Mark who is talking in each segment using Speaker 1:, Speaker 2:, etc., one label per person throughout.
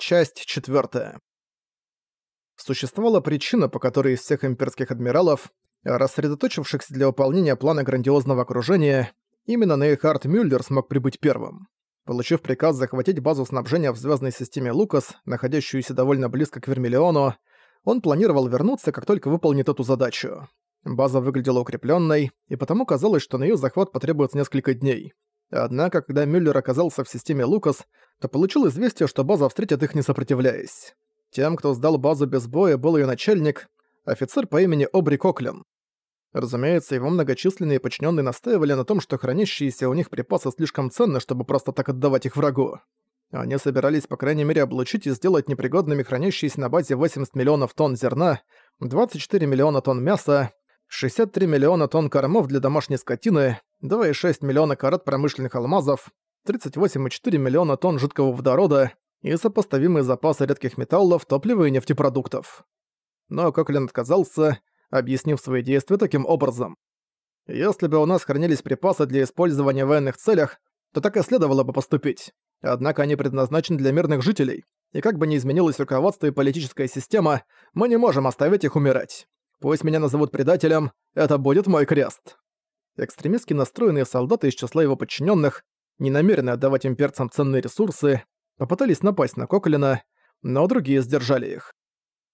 Speaker 1: Часть 4. Существовала причина, по которой из всех имперских адмиралов, рассредоточившихся для выполнения плана грандиозного окружения, именно Нейхард Мюллер смог прибыть первым. Получив приказ захватить базу снабжения в звездной системе Лукас, находящуюся довольно близко к Вермиллиону, он планировал вернуться, как только выполнит эту задачу. База выглядела укрепленной, и потому казалось, что на ее захват потребуется несколько дней. Однако, когда Мюллер оказался в системе Лукас, то получил известие, что база встретит их не сопротивляясь. Тем, кто сдал базу без боя, был ее начальник, офицер по имени Обри Коклин. Разумеется, его многочисленные подчиненные настаивали на том, что хранящиеся у них припасы слишком ценны, чтобы просто так отдавать их врагу. Они собирались, по крайней мере, облучить и сделать непригодными хранящиеся на базе 80 миллионов тонн зерна, 24 миллиона тонн мяса, 63 миллиона тонн кормов для домашней скотины, 2,6 миллиона карат промышленных алмазов, 38,4 миллиона тонн жидкого водорода и сопоставимые запасы редких металлов, топлива и нефтепродуктов. Но Коклин отказался, объяснив свои действия таким образом. «Если бы у нас хранились припасы для использования в военных целях, то так и следовало бы поступить. Однако они предназначены для мирных жителей, и как бы ни изменилось руководство и политическая система, мы не можем оставить их умирать. Пусть меня назовут предателем, это будет мой крест». Экстремистски настроенные солдаты из числа его подчиненных, не намеренные отдавать имперцам ценные ресурсы, попытались напасть на Коклина, но другие сдержали их.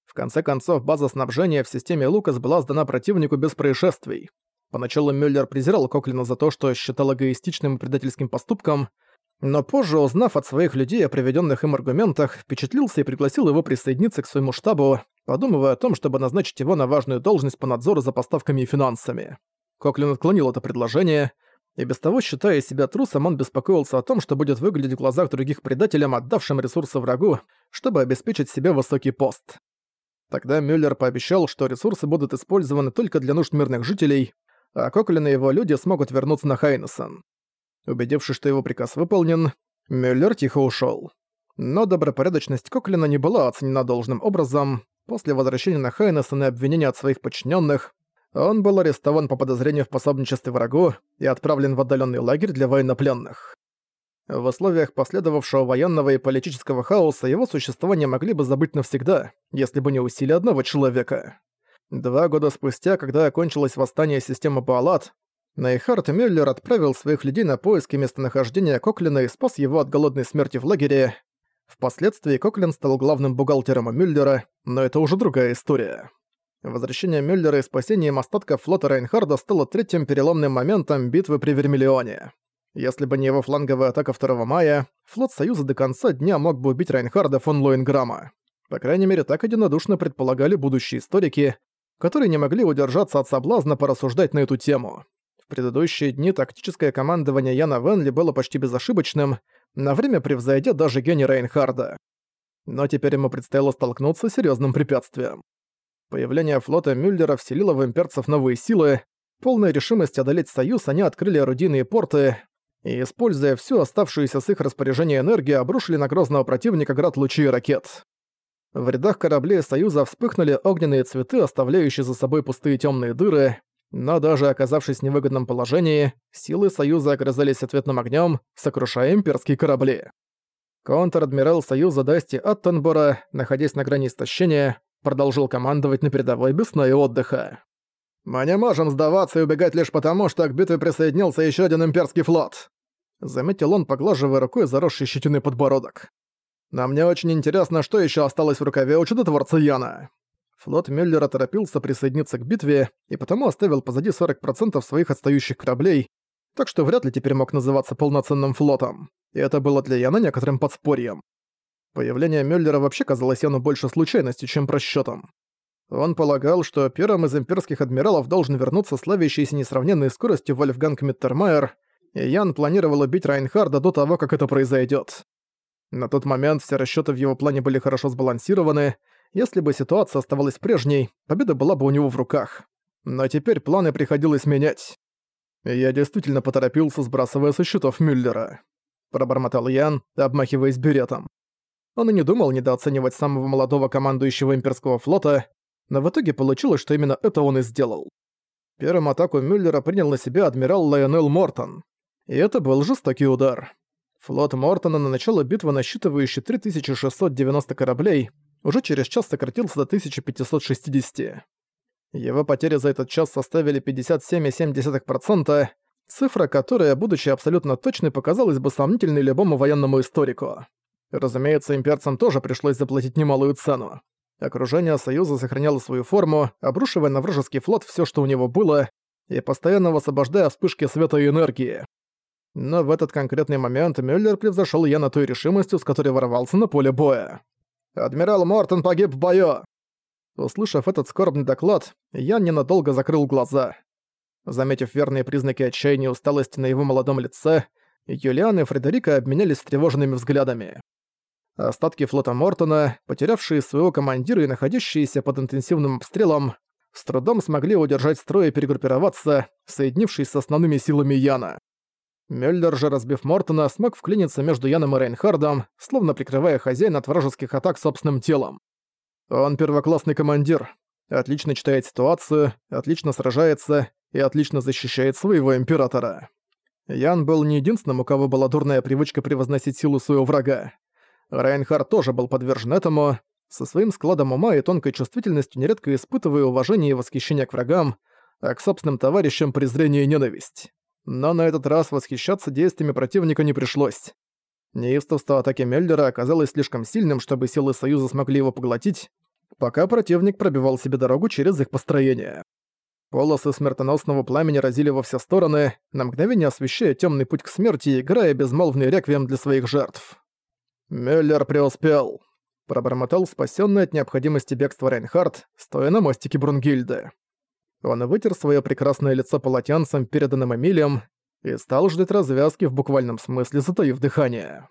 Speaker 1: В конце концов, база снабжения в системе Лукас была сдана противнику без происшествий. Поначалу Мюллер презирал Коклина за то, что считал эгоистичным и предательским поступком, но позже, узнав от своих людей о приведенных им аргументах, впечатлился и пригласил его присоединиться к своему штабу, подумывая о том, чтобы назначить его на важную должность по надзору за поставками и финансами. Коклин отклонил это предложение, и без того, считая себя трусом, он беспокоился о том, что будет выглядеть в глазах других предателем, отдавшим ресурсы врагу, чтобы обеспечить себе высокий пост. Тогда Мюллер пообещал, что ресурсы будут использованы только для нужд мирных жителей, а Коклин и его люди смогут вернуться на Хайнесон. Убедившись, что его приказ выполнен, Мюллер тихо ушел. Но добропорядочность Коклина не была оценена должным образом. После возвращения на Хайнесон и обвинения от своих подчиненных, он был арестован по подозрению в пособничестве врагу и отправлен в отдаленный лагерь для военнопленных. В условиях последовавшего военного и политического хаоса его существование могли бы забыть навсегда, если бы не усилия одного человека. Два года спустя, когда окончилось восстание системы Буалат, Нейхард Мюллер отправил своих людей на поиски местонахождения Коклина и спас его от голодной смерти в лагере. Впоследствии Коклин стал главным бухгалтером Мюллера, но это уже другая история. Возвращение Мюллера и спасением остатков флота Рейнхарда стало третьим переломным моментом битвы при Вермиллионе. Если бы не его фланговая атака 2 мая, флот Союза до конца дня мог бы убить Рейнхарда фон Лоинграма. По крайней мере, так единодушно предполагали будущие историки, которые не могли удержаться от соблазна порассуждать на эту тему. В предыдущие дни тактическое командование Яна Венли было почти безошибочным, на время превзойдя даже гений Рейнхарда. Но теперь ему предстояло столкнуться с серьезным препятствием. Появление флота Мюллера вселило в имперцев новые силы. Полная решимость одолеть Союз, они открыли орудийные порты и, используя всю оставшуюся с их распоряжения энергию, обрушили на грозного противника град лучей и ракет. В рядах кораблей Союза вспыхнули огненные цветы, оставляющие за собой пустые темные дыры, но даже оказавшись в невыгодном положении, силы Союза оказались ответным огнем, сокрушая имперские корабли. Контр-адмирал Союза Дасти Аттенбора, находясь на грани истощения, продолжил командовать на передовой без сна и отдыха. «Мы не можем сдаваться и убегать лишь потому, что к битве присоединился еще один имперский флот», заметил он, поглаживая рукой заросший щетиной подбородок. «Нам не очень интересно, что еще осталось в рукаве у чудотворца Яна». Флот Мюллера торопился присоединиться к битве и потому оставил позади 40% своих отстающих кораблей, так что вряд ли теперь мог называться полноценным флотом. И это было для Яна некоторым подспорьем. Появление Мюллера вообще казалось Яну больше случайностью, чем просчётом. Он полагал, что первым из имперских адмиралов должен вернуться славящийся несравненной скоростью Вольфганг Миттермайер, и Ян планировал убить Райнхарда до того, как это произойдет. На тот момент все расчёты в его плане были хорошо сбалансированы, если бы ситуация оставалась прежней, победа была бы у него в руках. Но теперь планы приходилось менять. я действительно поторопился, сбрасывая со счетов Мюллера. Пробормотал Ян, обмахиваясь беретом. Он и не думал недооценивать самого молодого командующего имперского флота, но в итоге получилось, что именно это он и сделал. Первым атаку Мюллера принял на себя адмирал Лайонел Мортон. И это был жестокий удар. Флот Мортона на начало битвы, насчитывающий 3690 кораблей, уже через час сократился до 1560. Его потери за этот час составили 57,7%, цифра, которая, будучи абсолютно точной, показалась бы сомнительной любому военному историку. Разумеется, имперцам тоже пришлось заплатить немалую цену. Окружение Союза сохраняло свою форму, обрушивая на вражеский флот все, что у него было, и постоянно высвобождая вспышки света и энергии. Но в этот конкретный момент Мюллер превзошел Яна той решимостью, с которой ворвался на поле боя. «Адмирал Мортон погиб в бою!» Услышав этот скорбный доклад, Ян ненадолго закрыл глаза. Заметив верные признаки отчаяния и усталости на его молодом лице, Юлиан и Фредерика обменялись тревожными взглядами. Остатки флота Мортона, потерявшие своего командира и находящиеся под интенсивным обстрелом, с трудом смогли удержать строй и перегруппироваться, соединившись с основными силами Яна. Мюллер же, разбив Мортона, смог вклиниться между Яном и Рейнхардом, словно прикрывая хозяина от вражеских атак собственным телом. Он первоклассный командир, отлично читает ситуацию, отлично сражается и отлично защищает своего императора. Ян был не единственным, у кого была дурная привычка превозносить силу своего врага. Райнхард тоже был подвержен этому, со своим складом ума и тонкой чувствительностью нередко испытывая уважение и восхищение к врагам, а к собственным товарищам презрение и ненависть. Но на этот раз восхищаться действиями противника не пришлось. Неистовство атаки Меллера оказалось слишком сильным, чтобы силы Союза смогли его поглотить, пока противник пробивал себе дорогу через их построение. Полосы смертоносного пламени разили во все стороны, на мгновение освещая темный путь к смерти и играя безмолвный реквием для своих жертв. «Мюллер преуспел», — пробормотал спасенный от необходимости бегства Рейнхард, стоя на мостике Брунгильды. Он вытер свое прекрасное лицо полотенцем, переданным Эмилием, и стал ждать развязки в буквальном смысле, затаив дыхание.